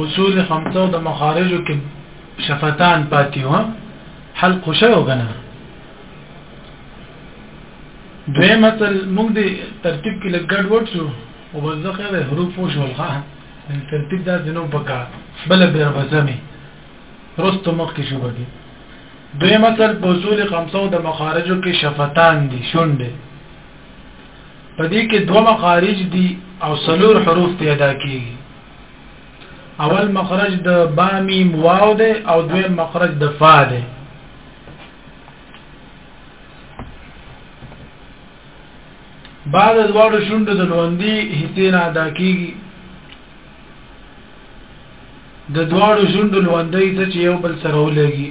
اصول خمسه د مخارجو کې شفتان پاتې و حلق شو کنه دوی مثل موږ دې ترتیب کې لګډ وټسو او بزخه د حروف شو ښه ان ترتیب دا زنو پکا بل بیر بزمي رستو مخ کې شو بګي دوی مثل په اصول خمسه د مخارجو کې شفتان دي شونډه په دې کې دوه مخارج دي او سلور حروف ته ادا کیږي اول مخرج د با میم واو ده او دویم مخرج د فا ده بعد د واړو شوندو د لوندي حصے نه ادا کیږي د دواړو شوندو لوندي څه چې یو بل سره ولګي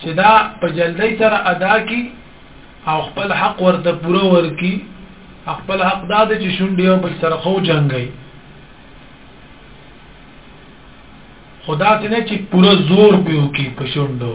چې دا په جلدی سره ادا کی او خپل حق ورته پوره ورکی خپل حق دا د چې شونډې او بل سره خو جنگي خدا ته نه چې پوره زور پیو کی په شونډو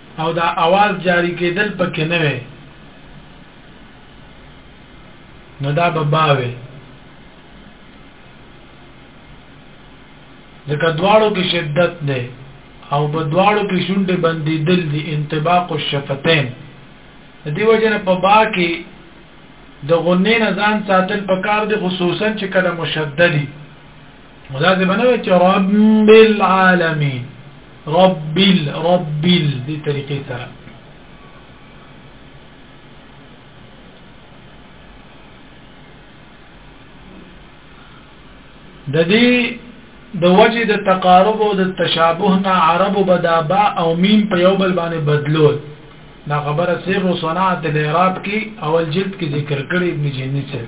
او دا اواز جاری کېدل پکې نه وي نو دا به با وي ځکه دواړو کې شدت دی او په دواړو کې شونډې بندې دل دي انطباق الشفتين دی وجنه په با کې د غنې نه ځان ساتل پکار دي خصوصا چې کله مشددي لازم نه وي چې رب العالمین رب ال رب ال دې طریقې سره د دې د وجه د تقارب او د تشابه نه عربو بدا با او میم په یو بل باندې بدلول دا خبره سر و صناعت الاعراب کې اول جلد کې ذکر کړی ابن جنی سره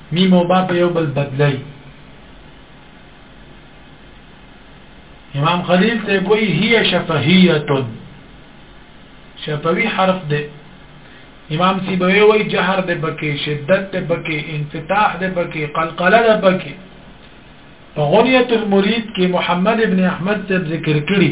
میم او با په یو بل بدلی امام خلیل ته وی هي شفهیه شفوی حرف ده امام سیبوی وی جهر ده بکی شدت ده بکی انفتاح ده بکی قلقله ده بکی په غنیت المرید کې محمد ابن احمد ته ذکر کړی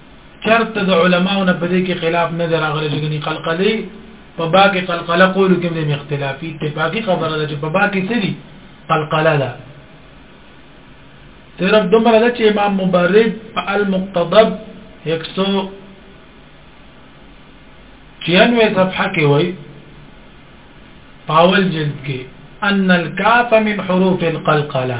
چرته د علماو نه پدې کې خلاف نه دراغلي چې غني قلقلي په باقي قلقله قول کې د اختلافي اتفاقی خبره ده چې په باقي سری قلقله ده تر دومره ده چې امام مبرد په المقتضب 100 چیانوے صفحه کې وای پاول جلد کې ان الكاف من حروف القلقله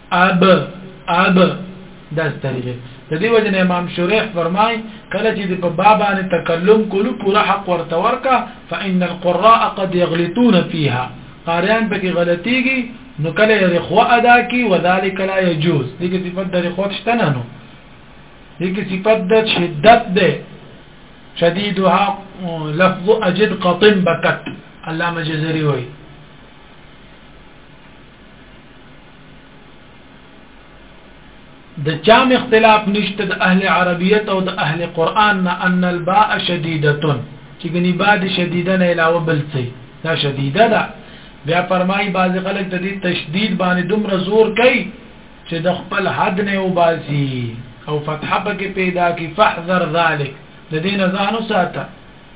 اب اب داس طریقې د دې وجه نه امام شریح فرمای کله چې په باب باندې تکلم کولو پورا حق ورته ورکا فإن القراء قد يغلطون فيها قاریان پکې غلطيږي نو کله یې رخوا ادا کی وذالک لا يجوز دغه صفت د رخوا شته نه نو دغه صفت د شدت ده شديدها لفظ اجد قطن بكت علامه جزري وي د چام اختلاف نشته د اهل عربیت او د اهل قران نه ان الباء شدیده چې ګنی باد شدیده نه علاوه بل څه دا شدیده ده بیا فرمایي بعض خلک د دې تشدید باندې دومره زور کوي چې د خپل حد نه وباسي او فتحه پکې پیدا کی فاحذر ذلک د دې نه ځان وساته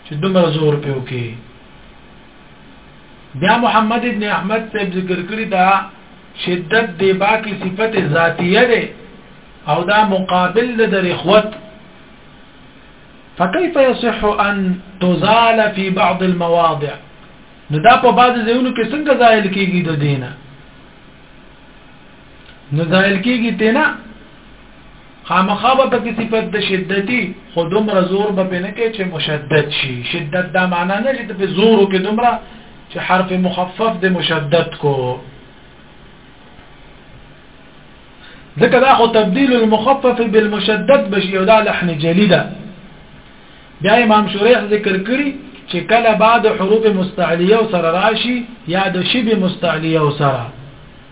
چې دومره زور پیو کې بیا محمد ابن احمد صاحب ذکر کړی دا شدت دی باقی صفت ذاتیه ده او دا مقابل ده در اخوت فكيف يصح ان تزال في بعض المواضع نو دا په بعض ځایونو کې څنګه زائل کیږي د دینه نو زائل کېږي ته نه خامخا به پکې صفت د شدتي خو دومره زور به پې نه کې چې مشدد شي شدت دا معنا نه چې په زورو کې دومره چې حرف مخفف د مشدد کو ځکه دا خو تبديل المخفف بالمشدد بشي او دا لحن جلي ده بیا امام شریح ذکر کړی چې کله بعد حروف مستعلیه سره راشي یا د شبه مستعلیه سره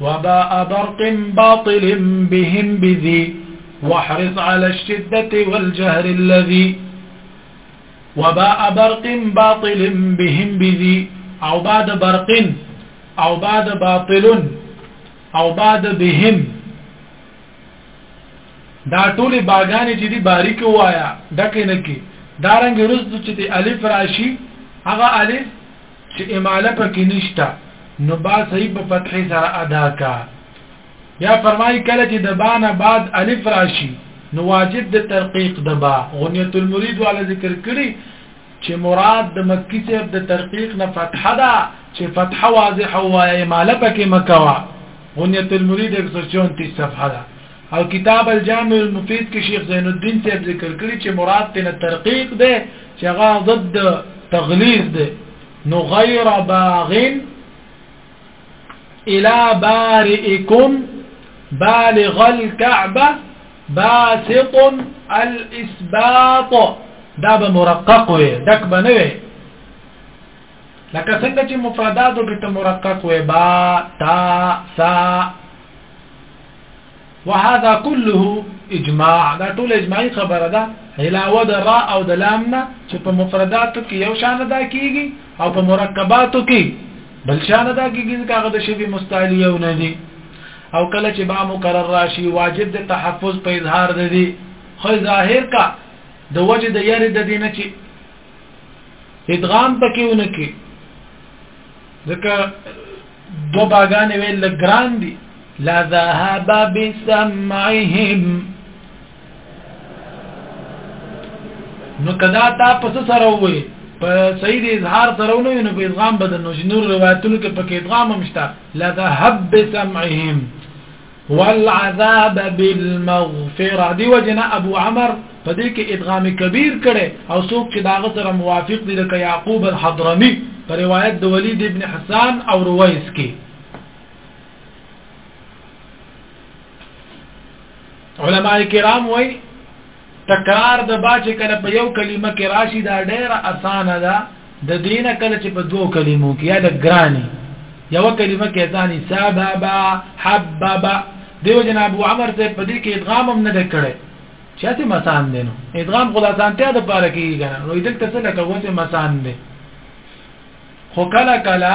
وباء برق باطل بهم بذي واحرص على الشدة والجهر الذي وباء برق باطل بهم بذي او بعد برق او بعد باطل او بعد بهم دا ټول باغانې چې دی باریک وایا دکې نه کې دارنګ رز چې دی الف راشي هغه الف چه اماله پکی نشته نو با صحیح په فتحی سره ادا کا بیا فرمای کله چې د با نه بعد الف راشي نو واجب د ترقیق د با غنیت المرید والا ذکر کړي چې مراد د مکی صاحب د ترقیق نه فتحه ده چې فتحه واضحه وایي مالبه کې مکوا غنیت المرید 134 صفحه ده او کتاب الجامع المفید کې شیخ زین الدین صاحب ذکر کړی چې مراد تنه ترقیق ده چې هغه ضد تغلیظ ده نو غیر باغن الى بارئکم بالغ الكعبه باسط الاسباط دا به مرقق وي دک بنوي لکه څنګه چې مفرداتو کې ته مرقق وي با تا سا وهذا كله اجماع دا ټول اجماعي خبره ده علاوه د را او د لام نه چې په مفرداتو کې یو شان ادا کیږي او په مرکباتو کې بل شان ادا کیږي چې هغه د شبي مستعلی یو نه دي او کله چې با مکرر راشي واجب د تحفظ په اظهار ده دي خو ظاهر کا د وجه د یری د دینه چې ادغام پکې ونکي ځکه دو باغان ویل ګران دي لا ذهب بسمعهم نو کدا تا پس سره وې په سید اظهار سره نو نو په ادغام بدل نو نور روایتونو کې په کې ادغام هم شته لا ذهب بسمعهم والعذاب بالمغفره دی وجنا ابو عمر په دې کې ادغام کبیر کړي او څوک چې داغه سره موافق دي لکه یعقوب الحضرمي په روایت د ولید ابن حسان او رويس کې علماء کرام وای تکرار د با چې کله په یو کلمه کې راشي دا ډیره اسانه ده د دین کله چې په دوو کلمو کې یا د ګرانی یو کلمه کې ثاني سبب حبب دیو جناب عمر ته په دې کې ادغام هم نه کړي چې ته مسان دي نو ادغام خدا سانتیا د پاره کېږي کنه نو دلته څه لکه وته مسان دي خو کله کله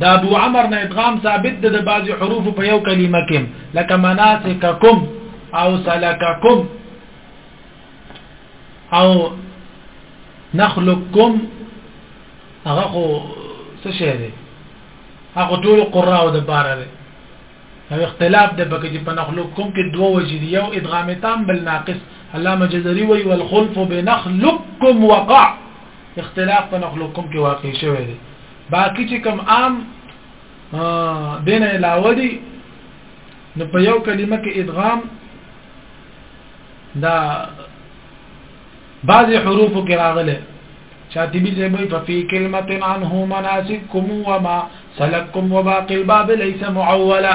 د ابو عمر نه ادغام ثابت ده د بعضی حروف په یو کلمه کې لکه مناسککم او سلککم او نخلقکم هغه خو څه شی دی هغه ټول قراو د باره دی او اختلاف د بکه چې په نخلقکم کې دوه وجې دی یو ادغام تام بل ناقص علامه جزري وی والخلف بنخلقکم وقع اختلاف په نقل الحکم کې واقع شوی دی باقی چې کوم عام دین علاوه دی نو په یو کلمه کې ادغام دا بعضی حروف کې راغله شاطبی زبوی ففي كلمه عنه مناسككم وما سلككم وباقي الباب ليس معولا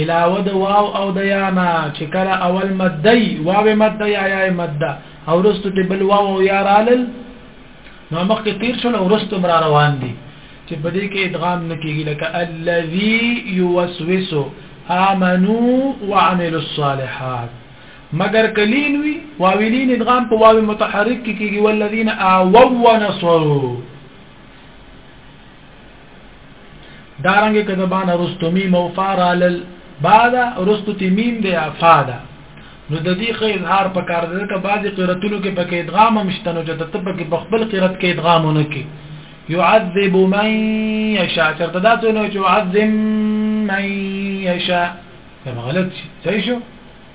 علاوه د واو او د یا نه چې کله اول مده ای واو مده یا یا مده او رستو ته بل واو او یا رالل نو مخکې تیر شول او رستو مر روان دي چې په دې کې ادغام نکېږي لکه الذي يوسوس امنوا وعملوا الصالحات مگر کلین وی واولین ادغام په واو متحرک کې کېږي والذین آووا نصروا دارنګ کده باندې رستو میم او فارالل بعد رستو تمیم دی افاده نو د دې خې اظهار په کار ده که بعضی قراتونو کې پکې ادغام هم شته نو چې ته پکې په خپل قرات کې ادغام نه کې يعذب من يشاء چرته دا ته نو يعذب من يشاء دا غلط شي صحیح شو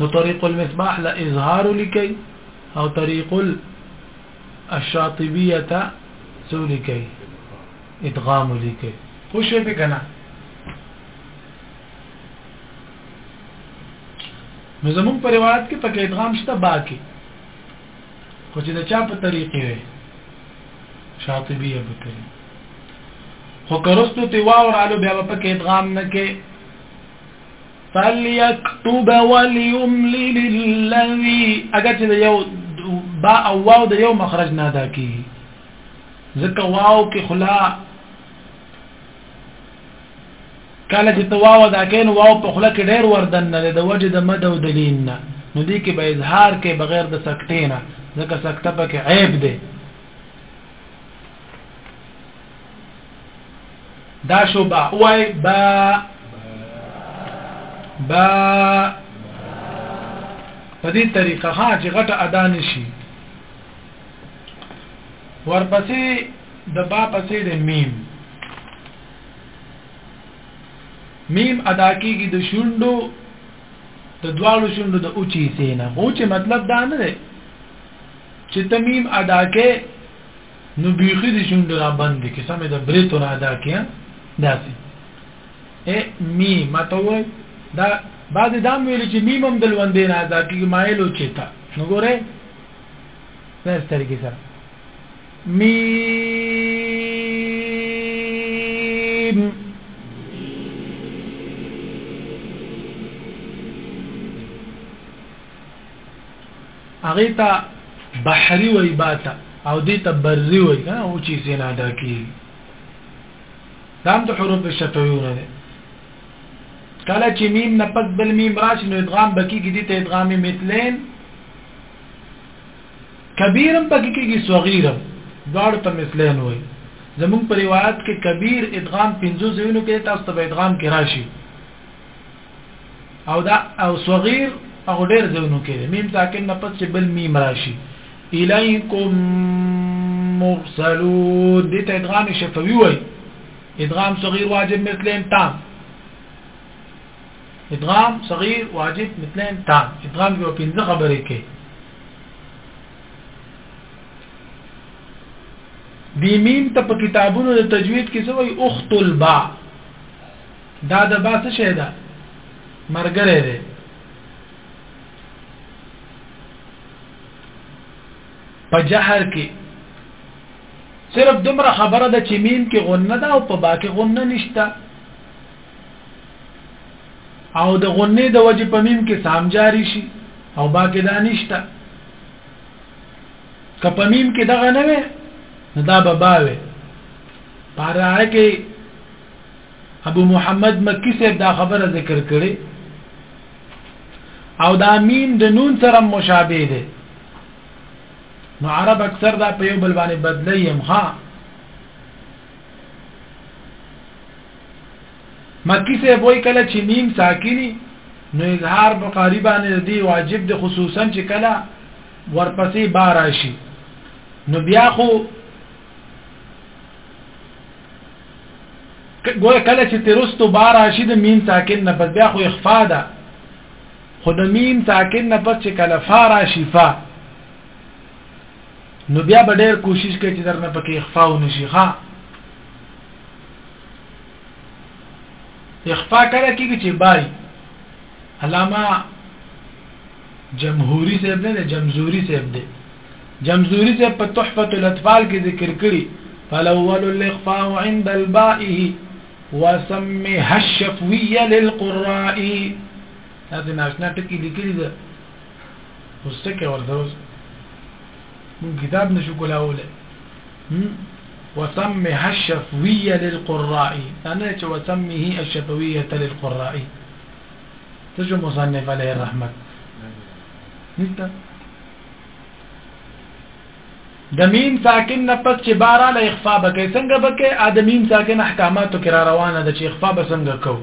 نو طريق المصباح لا اظهار لكي او طريق الشاطبيه سو لكي ادغام لكي خو شي به کنه نو زمون پر روایت کې پکې ادغام شته باقي خو چې د چا په طریقې وي شاطبی ابو تری خو کرستو تی واور علو بیا په کې ادغام نه کې فليكتب وليملل الذي اگر چې یو با او واو د یو مخرج نه ادا کی ځکه واو کې خلا کله چې تو واو دا کین واو په خله کې ډیر وردن نه د وجه د مد او د لین نه نو دې کې به اظهار کې بغیر د سکتې نه ځکه سکته پکې عیب دی دا شو با وای با با په دې طریقه ها چې غټه ادا نشي ورپسې د با پسې د میم میم ادا کیږي د شوندو د دواړو شوندو د اوچی سینا خو چې مطلب دا نه دی چې تمیم ادا کې نو بیخي د شوندو را باندې کې سمې د بریتو نه ادا کې داسې ا می متوي دا بعد دا ویل چې میم هم د لوندې نه ادا کیږي مایل او چتا نو ګوره په سترګې سره ميم هغه ته بحري وای باتا او دې ته بري وای کنه او چې زینا دا کی دام ته حروف شفویونه دي کله چې میم نه پس بل میم راشي نو ادغام بکی کې دي ته ادغام مثلین کبیر هم پکې کېږي صغیر هم دواړو ته مثلین وایي زمونږ په روایت کې کبیر ادغام پنځو ځایونو کې تاسو ته ادغام کې راشي او دا او صغیر هغه ډېر ځایونو کې میم ساکن نه پس بل میم راشي الیکم مرسلون دې ته ادغام شفوي وای ادغام صغیر واجب مثلین تام ادغام صغیر واجب مثلین تام ادغام یو پنځه خبرې کې دی میم ته په کتابونو د تجوید کې سوی اخت البا دا د با څه شی ده مرګره ده په جهر کې صرف دومره خبره ده چې میم کې غنه ده او په با کې غنه نشته او د غنې د وجه په میم کې سام جاری شي او باقی دا نشته که په میم کې دغه نه وي نو دا به باوي پاره کې ابو محمد مکی صاحب دا خبره ذکر کړي او دا میم د نون سره مشابه ده نو عرب اکثر دا په یو بل باندې بدلی هم ها مکی سے وای کله چې میم ساکنی نو اظهار په قاری باندې دی واجب دی خصوصا چې کله ورپسې بار راشي نو بیا خو ګویا کله چې ترستو بار راشي د میم ساکن نه پس بیا خو اخفا ده خو د میم ساکن نه پس چې کله فا راشي فا نو بیا به ډیر کوشش کوي چې درنه پکې اخفاء ونشي ښا اخفاء کړه کېږي چې بای علامه جمهوری صاحب نه جمزوری صاحب دی جمزوری صاحب په تحفه الاطفال کې ذکر کړي فالاول الاخفاء عند الباء وسمها الشفويه للقراء هذه ناشنا ټکی لیکلي ده اوس څه کوي ورته اوس مونږ کتاب نشو کولاولی وسمه الشفوية للقراء انا چې وسمه الشفوية للقراء تجو مصنف عليه الرحمة نشته د میم ساکن نه پس چې بارا له اخفاء بکې څنګه بکې ا د میم ساکن احکاماتو کې را روانه ده چې اخفاء به څنګه کوو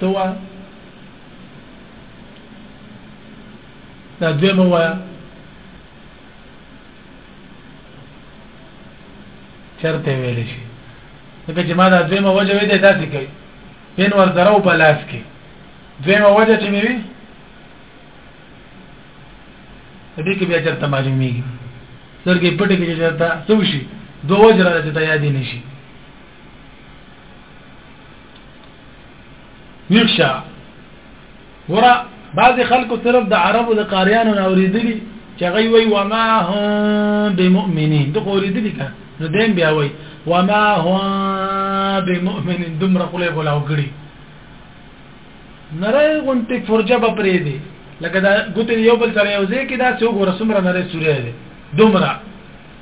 ته وایه دا دویمه وایه چرته ویل شي ځکه چې ما دا دویمه وجه وې ده داسې کوي پین ور سره او په لاس کې دویمه وجه چې مې وي دې کې بیا چرته معلومیږي سرګې پټې کې چرته څه وشي دوه وجه راځي ته یاد نه شي ویښ شه ګوره بعضې خلکو صرف د عربو د قاریانو نه اورېدلي چې هغوی وایي وما هم بمؤمنین دغه اورېدلي که نو دیم بیا وایي وما هم بمؤمنین دومره خوله یې غلاو کړي نری غونتې فرجه به پرېږدي لکه دا ګوتې یو بل سره یو ځای کې داسې وګوره څومره نری سوری دی دومره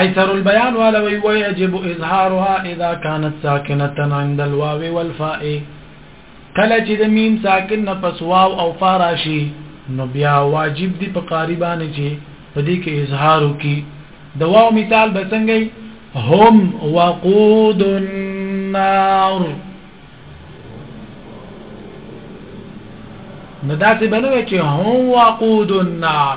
ايسر البيان والا وی ويجب اظهارها اذا كانت ساكنه عند الواو والفاء کله چې د میم ساکن نه پس واو او فا راشي نو بیا واجب دی په قاری باندې چې په دې کې اظهار وکي د واو مثال به څنګه هم وقود النار نو دا څه بنوي چې هم وقود النار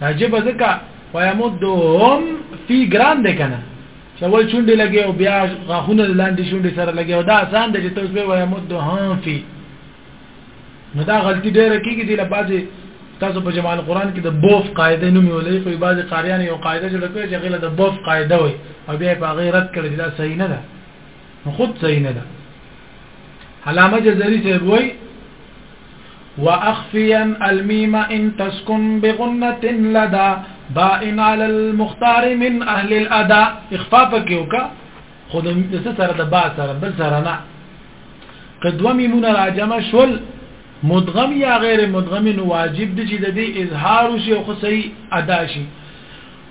دا جبه ځکه ويمدهم فی ګران دی کنه چې اول شونډې لګي او بیا غاښونه لاندې شونډې سره لګي او دا آسان دی چې تاسو به ويمدهم فی نو دا غلطي ډېره کیږي دی لبازي تاسو په جمال قران کې د بوف قاعده نومي ولې خو بعضي قاریان یو قاعده جوړ کړي چې غیله د بوف قاعده وي او بیا په غیرت کړي دا صحیح نه ده خود صحیح نه ده علامه جزری صاحب وایي واخفيا الميم ان تسكن بغنه لدى باء على المختار من اهل الاداء اخفاء پکيوکا خود د سره د با سره بل سره نه قدومي مون راجمه شول مدغم یا غیر مدغم نو واجب دي چې د دې اظهار شي او خصي ادا شي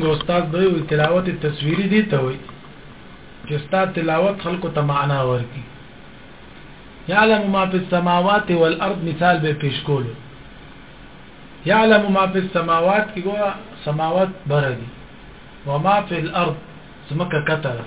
څنګه استاد به وي تلاوت تصویری دی ته وي چې استاد تلاوت خلکو ته معنا ورکي يعلم ما في السماوات والارض مثال به پیش کولو يعلم ما في السماوات کې ګوره سماوات بردي وما في الارض سمکه کتره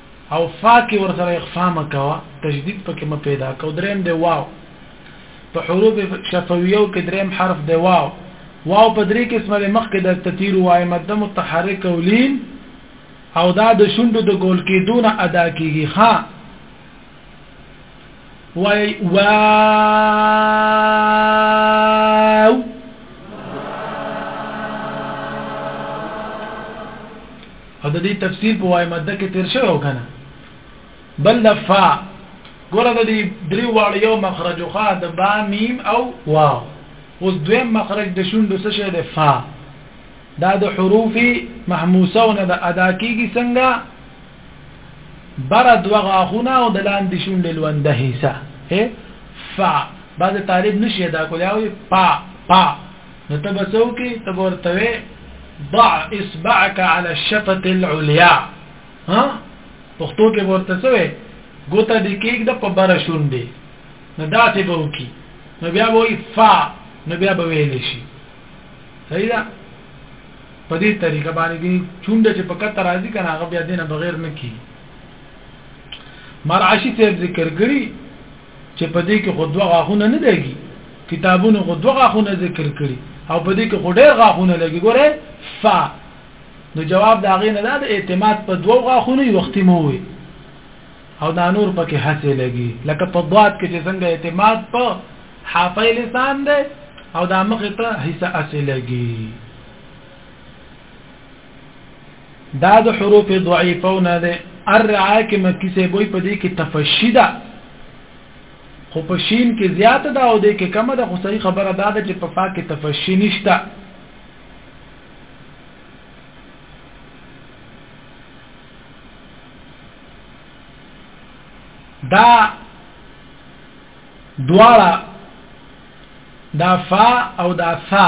او فا کې ورسره اخفا مکوا تجدید پکې م پیدا کو دریم دی واو په حروف شفویو کې دریم حرف دی واو واو په درې قسمه د مخ کې د تطیر وای ماده متحرک او لین او دا د شوندو د ګول کې دون ادا کیږي ها وای واو او ددی تفسیر په وای مده کې تیر شوی او کنه بل د فا ګوره د دې درې واړو یو مخرج خو د با میم او واو اوس دویم مخرج د شوندو څه شه د فا دا د حروف محموسه نه د ادا کیږي څنګه برد وغاخونه او د لاندې شوند لونده حصہ ف بعد طالب نشي ادا کولای او پا پا نو ته به څه وکړې ته به ورته وې ضع اصبعك على الشفه العليا ها پښتو کې به ورته څه وې ګوته دې کېږده په بره شونډې نو داسې به وکړي نو بیا به وي فا نو بیا به ویلی شي صحیح ده په دې طریقه باندې کې چونډه چې په کتر راځي کنه هغه بیا دینه بغیر نه کی مرعشی ته ذکر کړی چې په دې کې خو دوه غاښونه نه لګي کتابونو خو دوه غاښونه ذکر کړي او په دې کې خو ډېر غاښونه لګي ګوره ف نو جواب دا غي نه دا د اعتماد په دوه غاښونه یو وخت مو وي او دا نور پکې هڅه لګي لکه په ضاد کې چې څنګه اعتماد په حافه لسان ده او دا مخ ته هيڅ هڅه لګي دا د حروف ضعیفونه ده الرعا کې مکی سه بوې په دې کې تفشی ده خو په شین کې زیاته ده او دې کې کمه ده خو صحیح خبره ده چې په فا کې تفشی نشته دا دواړه دا فا او دا ثا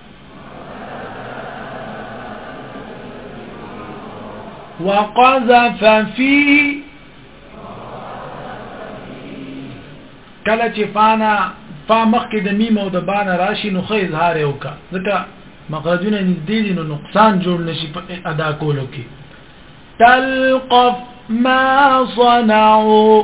وقذف فيه کله چې فانا فا مخکې د میم او د بانا راشي نو خې اظهار یو کا ځکه مخرجونه نږدې دي نو نقصان جوړ نشي په ادا کولو کې تلقف ما صنعوا